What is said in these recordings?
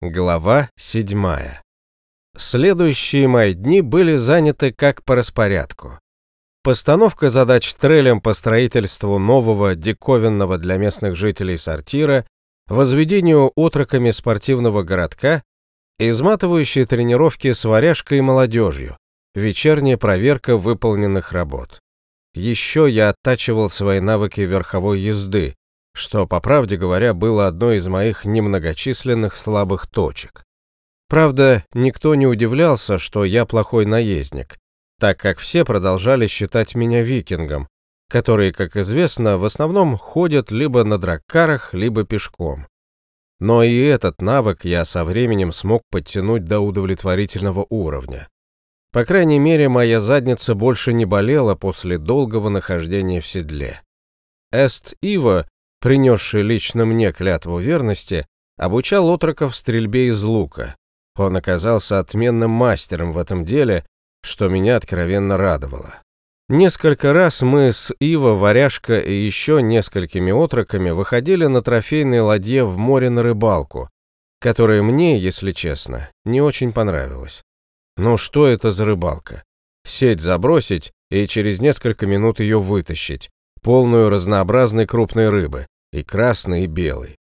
Глава седьмая. Следующие мои дни были заняты как по распорядку. Постановка задач трелем по строительству нового диковинного для местных жителей сортира, возведению отроками спортивного городка, изматывающие тренировки с варяжкой и молодежью, вечерняя проверка выполненных работ. Еще я оттачивал свои навыки верховой езды, что, по правде говоря, было одной из моих немногочисленных слабых точек. Правда, никто не удивлялся, что я плохой наездник, так как все продолжали считать меня викингом, которые, как известно, в основном ходят либо на драккарах, либо пешком. Но и этот навык я со временем смог подтянуть до удовлетворительного уровня. По крайней мере, моя задница больше не болела после долгого нахождения в седле. Эст Ива принесший лично мне клятву верности, обучал отроков стрельбе из лука. Он оказался отменным мастером в этом деле, что меня откровенно радовало. Несколько раз мы с Ива, Варяжка и еще несколькими отроками выходили на трофейной ладье в море на рыбалку, которая мне, если честно, не очень понравилась. Ну что это за рыбалка? Сеть забросить и через несколько минут ее вытащить, полную разнообразной крупной рыбы, и красной, и белой.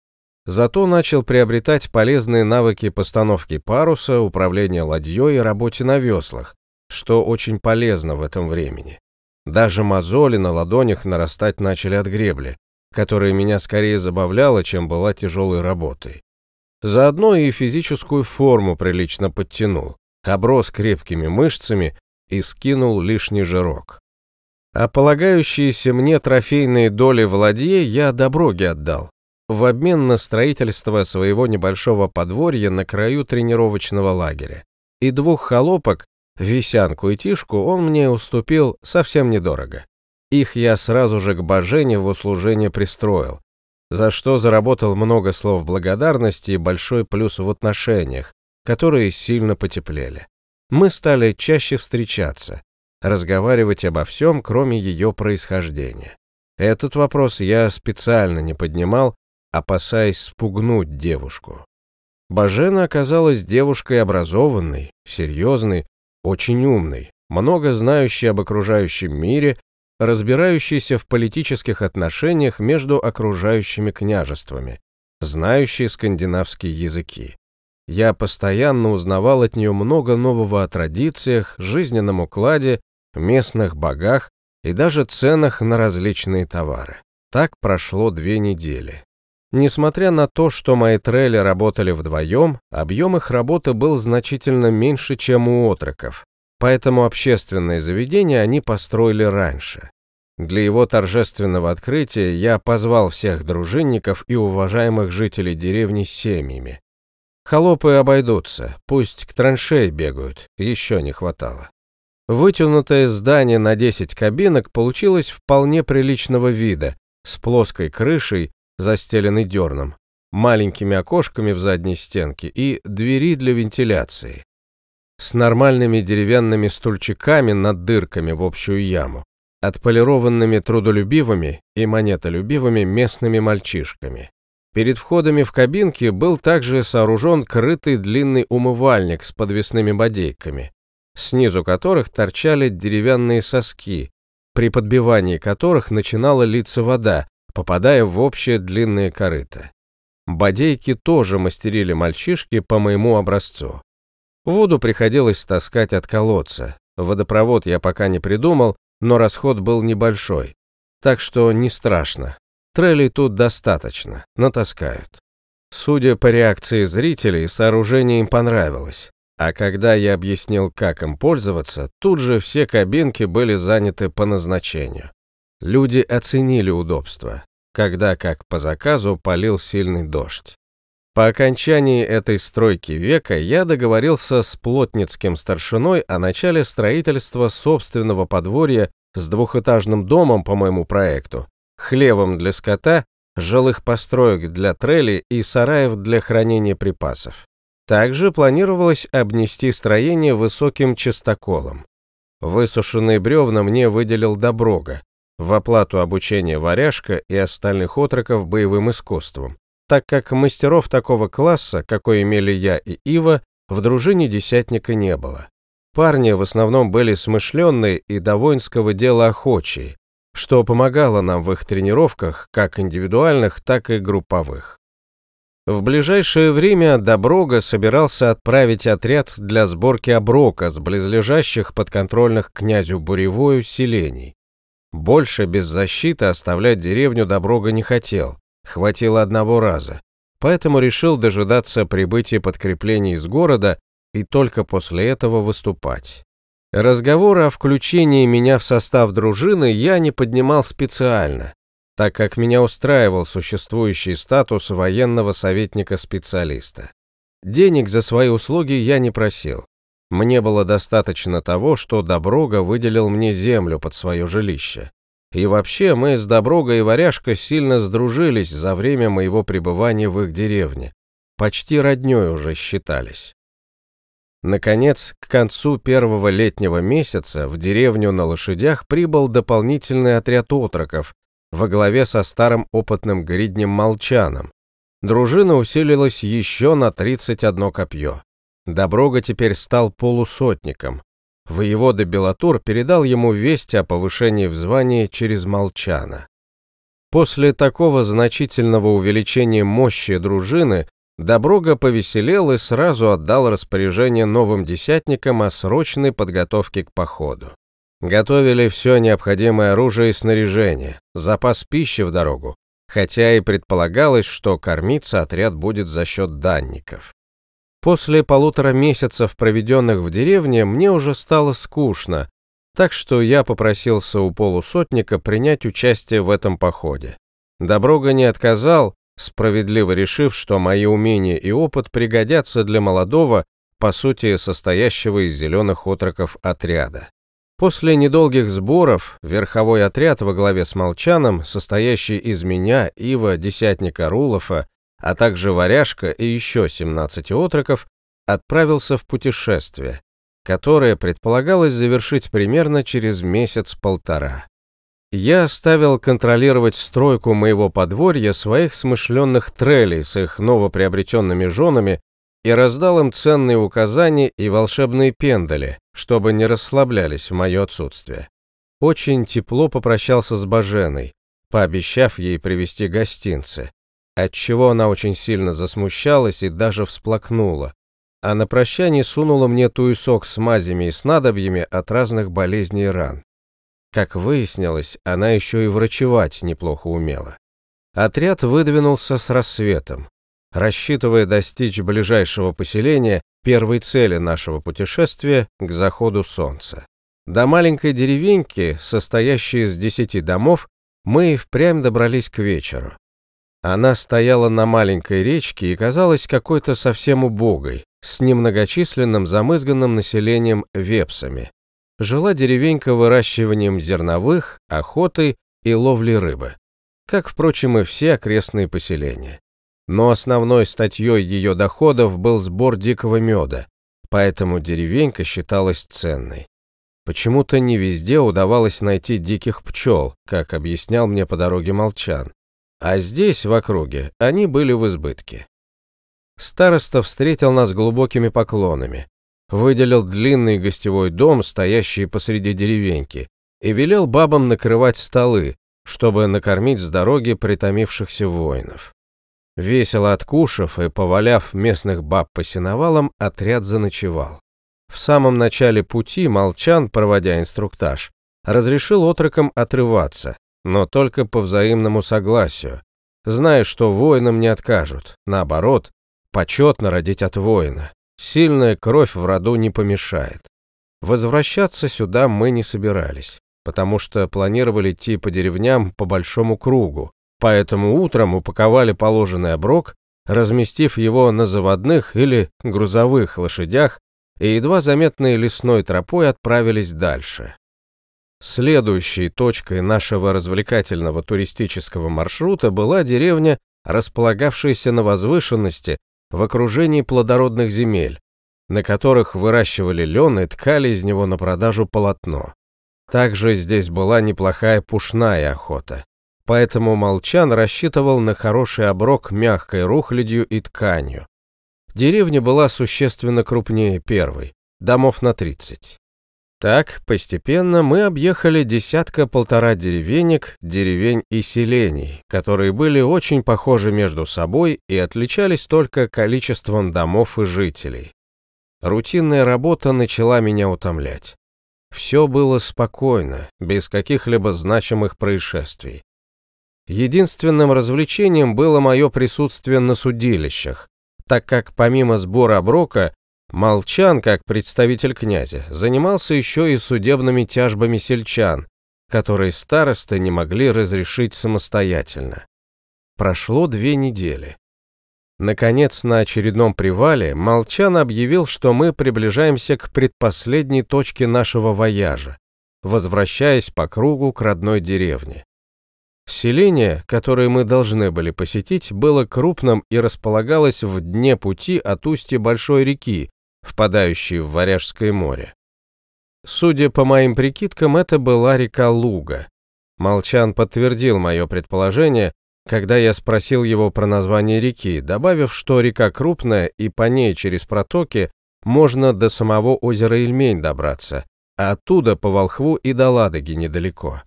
Зато начал приобретать полезные навыки постановки паруса, управления ладьей и работе на веслах, что очень полезно в этом времени. Даже мозоли на ладонях нарастать начали от гребли, которая меня скорее забавляла, чем была тяжелой работой. Заодно и физическую форму прилично подтянул, оброс крепкими мышцами и скинул лишний жирок. А полагающиеся мне трофейные доли в ладье я Доброги отдал, в обмен на строительство своего небольшого подворья на краю тренировочного лагеря. И двух холопок, Висянку и Тишку, он мне уступил совсем недорого. Их я сразу же к Божене в услужение пристроил, за что заработал много слов благодарности и большой плюс в отношениях, которые сильно потеплели. Мы стали чаще встречаться, разговаривать обо всем, кроме ее происхождения. Этот вопрос я специально не поднимал, опасаясь спугнуть девушку. Бажена оказалась девушкой образованной, серьезной, очень умной, много знающей об окружающем мире, разбирающейся в политических отношениях между окружающими княжествами, знающей скандинавские языки. Я постоянно узнавал от нее много нового о традициях, жизненном укладе местных богах и даже ценах на различные товары. Так прошло две недели. Несмотря на то, что мои трейли работали вдвоем, объем их работы был значительно меньше, чем у отроков, поэтому общественное заведение они построили раньше. Для его торжественного открытия я позвал всех дружинников и уважаемых жителей деревни с семьями. Холопы обойдутся, пусть к траншеи бегают, еще не хватало. Вытянутое здание на 10 кабинок получилось вполне приличного вида, с плоской крышей, застеленной дерном, маленькими окошками в задней стенке и двери для вентиляции. С нормальными деревянными стульчиками над дырками в общую яму, отполированными трудолюбивыми и монетолюбивыми местными мальчишками. Перед входами в кабинки был также сооружен крытый длинный умывальник с подвесными бодейками, снизу которых торчали деревянные соски, при подбивании которых начинала литься вода, попадая в общее длинное корыто. Бодейки тоже мастерили мальчишки по моему образцу. Воду приходилось таскать от колодца. Водопровод я пока не придумал, но расход был небольшой. Так что не страшно. Трелей тут достаточно, натаскают. Судя по реакции зрителей, сооружение им понравилось. А когда я объяснил, как им пользоваться, тут же все кабинки были заняты по назначению. Люди оценили удобство, когда, как по заказу, полил сильный дождь. По окончании этой стройки века я договорился с плотницким старшиной о начале строительства собственного подворья с двухэтажным домом по моему проекту, хлевом для скота, жилых построек для трели и сараев для хранения припасов. Также планировалось обнести строение высоким частоколом. Высушенные бревна мне выделил Доброга, в оплату обучения варяжка и остальных отроков боевым искусствам. так как мастеров такого класса, какой имели я и Ива, в дружине десятника не было. Парни в основном были смышленные и до воинского дела охочие, что помогало нам в их тренировках, как индивидуальных, так и групповых. В ближайшее время Доброга собирался отправить отряд для сборки оброка с близлежащих подконтрольных князю Буревою селений. Больше без защиты оставлять деревню Доброга не хотел, хватило одного раза, поэтому решил дожидаться прибытия подкреплений из города и только после этого выступать. Разговоры о включении меня в состав дружины я не поднимал специально, так как меня устраивал существующий статус военного советника-специалиста. Денег за свои услуги я не просил. Мне было достаточно того, что Доброга выделил мне землю под свое жилище. И вообще мы с Доброга и Варяжка сильно сдружились за время моего пребывания в их деревне. Почти роднёй уже считались. Наконец, к концу первого летнего месяца в деревню на лошадях прибыл дополнительный отряд отроков во главе со старым опытным гриднем Молчаном. Дружина усилилась еще на 31 копье. Доброга теперь стал полусотником. Воевода Белатур передал ему весть о повышении в звании через Молчана. После такого значительного увеличения мощи дружины Доброга повеселел и сразу отдал распоряжение новым десятникам о срочной подготовке к походу. Готовили все необходимое оружие и снаряжение, запас пищи в дорогу, хотя и предполагалось, что кормиться отряд будет за счет данников. После полутора месяцев, проведенных в деревне, мне уже стало скучно, так что я попросился у полусотника принять участие в этом походе. Доброга не отказал, справедливо решив, что мои умения и опыт пригодятся для молодого, по сути состоящего из зеленых отроков отряда. После недолгих сборов верховой отряд во главе с Молчаном, состоящий из меня, Ива, десятника Рулофа, а также варяжка и еще 17 отроков, отправился в путешествие, которое предполагалось завершить примерно через месяц-полтора. Я оставил контролировать стройку моего подворья своих смышленных трелей с их новоприобретенными женами и раздал им ценные указания и волшебные пендали, чтобы не расслаблялись в мое отсутствие. Очень тепло попрощался с Баженой, пообещав ей привезти гостинцы, отчего она очень сильно засмущалась и даже всплакнула, а на прощание сунула мне туесок с мазями и снадобьями от разных болезней и ран. Как выяснилось, она еще и врачевать неплохо умела. Отряд выдвинулся с рассветом, рассчитывая достичь ближайшего поселения первой цели нашего путешествия к заходу солнца. До маленькой деревеньки, состоящей из десяти домов, мы и впрямь добрались к вечеру. Она стояла на маленькой речке и казалась какой-то совсем убогой, с немногочисленным замызганным населением вепсами. Жила деревенька выращиванием зерновых, охотой и ловлей рыбы, как, впрочем, и все окрестные поселения но основной статьей ее доходов был сбор дикого меда, поэтому деревенька считалась ценной. Почему-то не везде удавалось найти диких пчел, как объяснял мне по дороге Молчан, а здесь, в округе, они были в избытке. Староста встретил нас глубокими поклонами, выделил длинный гостевой дом, стоящий посреди деревеньки, и велел бабам накрывать столы, чтобы накормить с дороги притомившихся воинов. Весело откушав и поваляв местных баб по сеновалам, отряд заночевал. В самом начале пути Молчан, проводя инструктаж, разрешил отрокам отрываться, но только по взаимному согласию, зная, что воинам не откажут, наоборот, почетно родить от воина. Сильная кровь в роду не помешает. Возвращаться сюда мы не собирались, потому что планировали идти по деревням по большому кругу, Поэтому утром упаковали положенный оброк, разместив его на заводных или грузовых лошадях, и едва заметной лесной тропой отправились дальше. Следующей точкой нашего развлекательного туристического маршрута была деревня, располагавшаяся на возвышенности в окружении плодородных земель, на которых выращивали лен и ткали из него на продажу полотно. Также здесь была неплохая пушная охота поэтому Молчан рассчитывал на хороший оброк мягкой рухлядью и тканью. Деревня была существенно крупнее первой, домов на 30. Так, постепенно мы объехали десятка-полтора деревенек, деревень и селений, которые были очень похожи между собой и отличались только количеством домов и жителей. Рутинная работа начала меня утомлять. Все было спокойно, без каких-либо значимых происшествий. Единственным развлечением было мое присутствие на судилищах, так как помимо сбора оброка, Молчан, как представитель князя, занимался еще и судебными тяжбами сельчан, которые старосты не могли разрешить самостоятельно. Прошло две недели. Наконец, на очередном привале Молчан объявил, что мы приближаемся к предпоследней точке нашего вояжа, возвращаясь по кругу к родной деревне. Селение, которое мы должны были посетить, было крупным и располагалось в дне пути от устья большой реки, впадающей в Варяжское море. Судя по моим прикидкам, это была река Луга. Молчан подтвердил мое предположение, когда я спросил его про название реки, добавив, что река крупная и по ней через протоки можно до самого озера Ильмень добраться, а оттуда по Волхву и до Ладоги недалеко.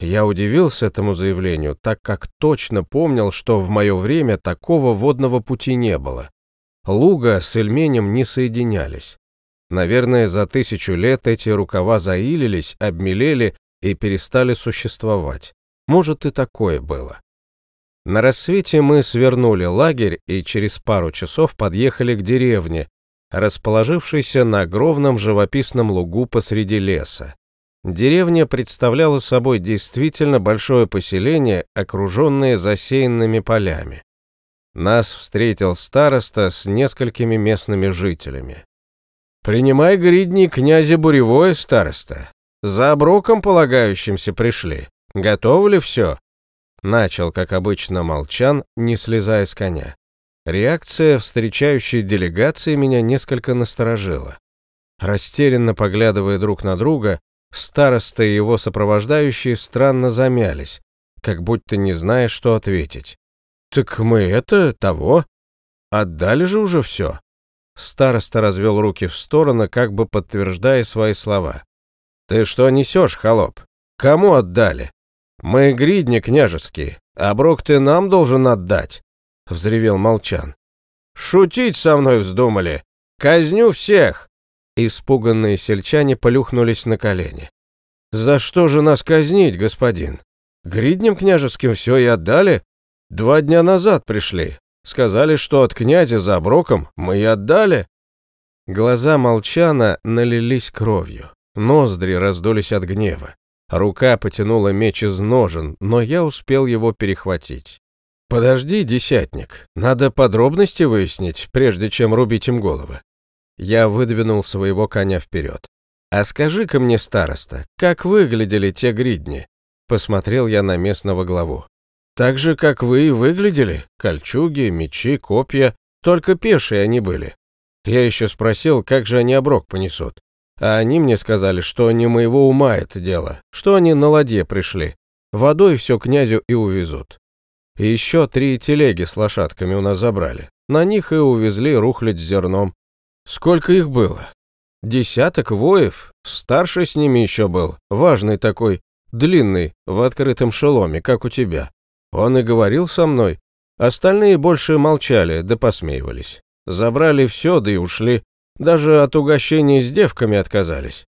Я удивился этому заявлению, так как точно помнил, что в мое время такого водного пути не было. Луга с Эльменем не соединялись. Наверное, за тысячу лет эти рукава заилились, обмелели и перестали существовать. Может, и такое было. На рассвете мы свернули лагерь и через пару часов подъехали к деревне, расположившейся на огромном живописном лугу посреди леса. Деревня представляла собой действительно большое поселение, окруженное засеянными полями. Нас встретил староста с несколькими местными жителями. «Принимай гридни князя Буревое, староста. За оброком полагающимся пришли. Готовы ли все?» Начал, как обычно, молчан, не слезая с коня. Реакция встречающей делегации меня несколько насторожила. Растерянно поглядывая друг на друга, Староста и его сопровождающие странно замялись, как будто не зная, что ответить. «Так мы это, того? Отдали же уже все?» Староста развел руки в стороны, как бы подтверждая свои слова. «Ты что несешь, холоп? Кому отдали? Мы гридни княжеские, а брок ты нам должен отдать», — взревел Молчан. «Шутить со мной вздумали? Казню всех!» Испуганные сельчане полюхнулись на колени. «За что же нас казнить, господин? Гриднем княжеским все и отдали? Два дня назад пришли. Сказали, что от князя за оброком мы и отдали». Глаза молчана налились кровью. Ноздри раздулись от гнева. Рука потянула меч из ножен, но я успел его перехватить. «Подожди, десятник, надо подробности выяснить, прежде чем рубить им головы. Я выдвинул своего коня вперед. «А скажи-ка мне, староста, как выглядели те гридни?» Посмотрел я на местного главу. «Так же, как вы и выглядели. Кольчуги, мечи, копья. Только пешие они были. Я еще спросил, как же они оброк понесут. А они мне сказали, что не моего ума это дело, что они на ладье пришли. Водой все князю и увезут. И еще три телеги с лошадками у нас забрали. На них и увезли рухлядь с зерном. Сколько их было? Десяток воев, старший с ними еще был, важный такой, длинный, в открытом шеломе, как у тебя. Он и говорил со мной. Остальные больше молчали, да посмеивались. Забрали все, да и ушли. Даже от угощений с девками отказались.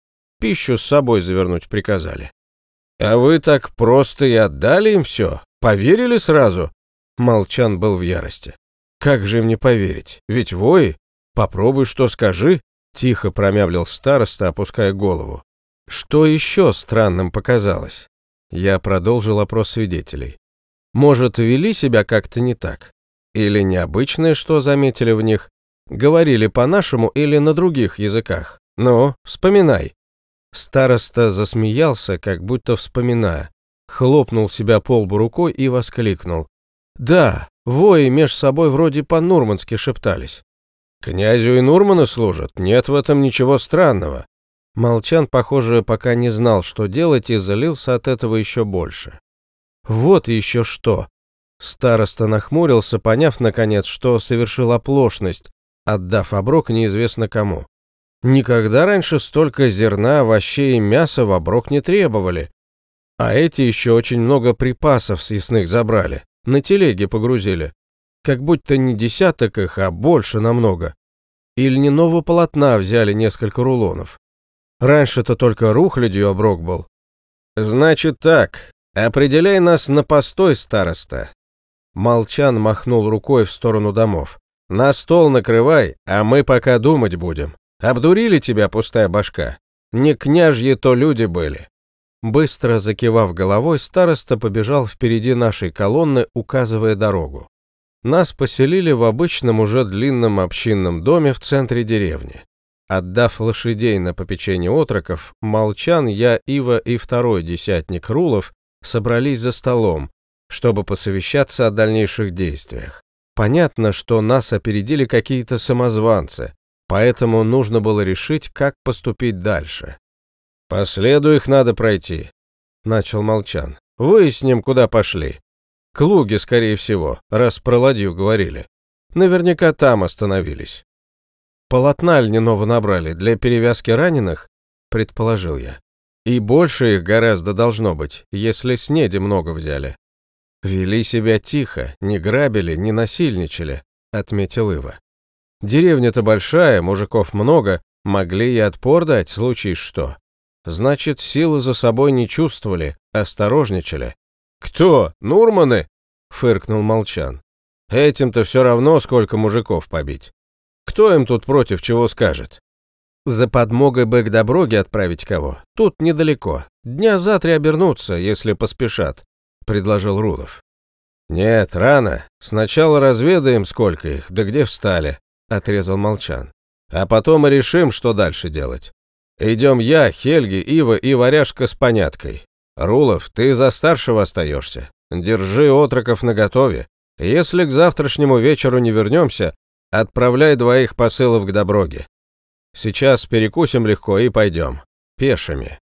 Пищу с собой завернуть приказали. А вы так просто и отдали им все? Поверили сразу? Молчан был в ярости. Как же им не поверить? Ведь вои «Попробуй, что скажи», — тихо промямлил староста, опуская голову. Что еще странным показалось? Я продолжил опрос свидетелей. Может, вели себя как-то не так? Или необычное, что заметили в них? Говорили по-нашему или на других языках? Ну, вспоминай. Староста засмеялся, как будто вспоминая. Хлопнул себя по лбу рукой и воскликнул. «Да, вои меж собой вроде по-нурмански шептались. «Князю и Нурманы служат, нет в этом ничего странного». Молчан, похоже, пока не знал, что делать, и залился от этого еще больше. Вот еще что. Староста нахмурился, поняв, наконец, что совершил оплошность, отдав оброк неизвестно кому. Никогда раньше столько зерна, овощей и мяса в оброк не требовали. А эти еще очень много припасов съестных забрали, на телеге погрузили. Как будто не десяток их, а больше намного. И льняного полотна взяли несколько рулонов. Раньше-то только рухлядью оброк был. Значит так, определяй нас на постой, староста. Молчан махнул рукой в сторону домов. На стол накрывай, а мы пока думать будем. Обдурили тебя, пустая башка? Не княжьи то люди были. Быстро закивав головой, староста побежал впереди нашей колонны, указывая дорогу. Нас поселили в обычном уже длинном общинном доме в центре деревни. Отдав лошадей на попечение отроков, Молчан, я, Ива и второй десятник Рулов собрались за столом, чтобы посовещаться о дальнейших действиях. Понятно, что нас опередили какие-то самозванцы, поэтому нужно было решить, как поступить дальше. «По следу их надо пройти», — начал Молчан. «Выясним, куда пошли. К Луге, скорее всего, раз про ладью говорили. Наверняка там остановились». «Полотна льняного набрали для перевязки раненых?» — предположил я. «И больше их гораздо должно быть, если снеди много взяли». «Вели себя тихо, не грабили, не насильничали», — отметил Ива. «Деревня-то большая, мужиков много, могли и отпор дать, случай что. Значит, силы за собой не чувствовали, осторожничали». «Кто? Нурманы?» — фыркнул Молчан. «Этим-то все равно, сколько мужиков побить. Кто им тут против чего скажет?» «За подмогой бы к Доброге отправить кого. Тут недалеко. Дня за три обернуться, если поспешат. — предложил Рудов. «Нет, рано. Сначала разведаем, сколько их, да где встали», — отрезал Молчан. «А потом и решим, что дальше делать. Идем я, Хельги, Ива и варяжка с поняткой. Рулов, ты за старшего остаешься. Держи отроков наготове. Если к завтрашнему вечеру не вернемся, отправляй двоих посылов к Доброге. Сейчас перекусим легко и пойдем. Пешими».